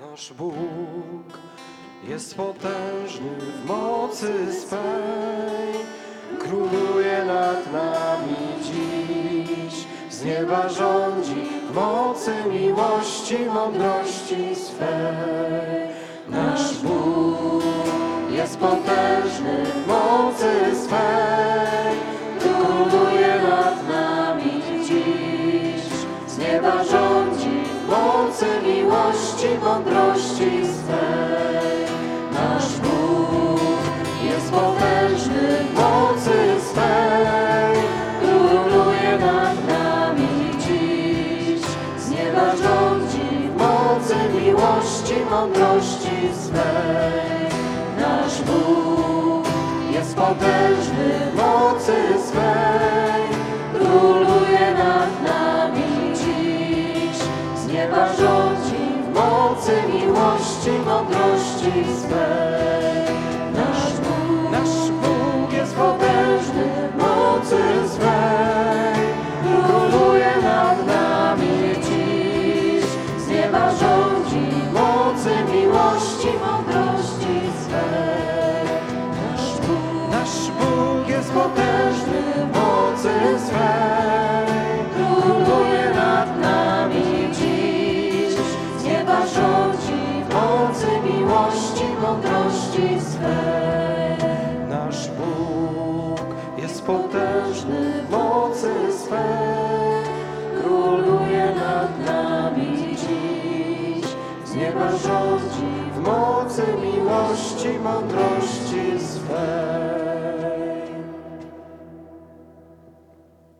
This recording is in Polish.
Nasz Bóg jest potężny w mocy swej, króluje nad nami dziś. Z nieba rządzi w mocy miłości, mądrości swej. Nasz Bóg jest potężny w mocy mocy miłości, mądrości swej. Nasz Bóg jest potężny w mocy swej, króluje nad nami dziś. Z nieba rządzi w mocy miłości, mądrości swej. Nasz Bóg jest potężny w mocy swej, rządzi w mocy miłości, mądrości swej. Nasz Bóg, nasz Bóg jest potężny w mocy swej, króluje nad nami dziś. Z nieba rządzi w mocy miłości, mądrości swej. Nasz Bóg, nasz Bóg jest potężny w mocy swej, miłości, mądrości swej. Nasz Bóg jest potężny w mocy swej, króluje nad nami dziś. Z nieba rządzi w mocy miłości, mądrości swej.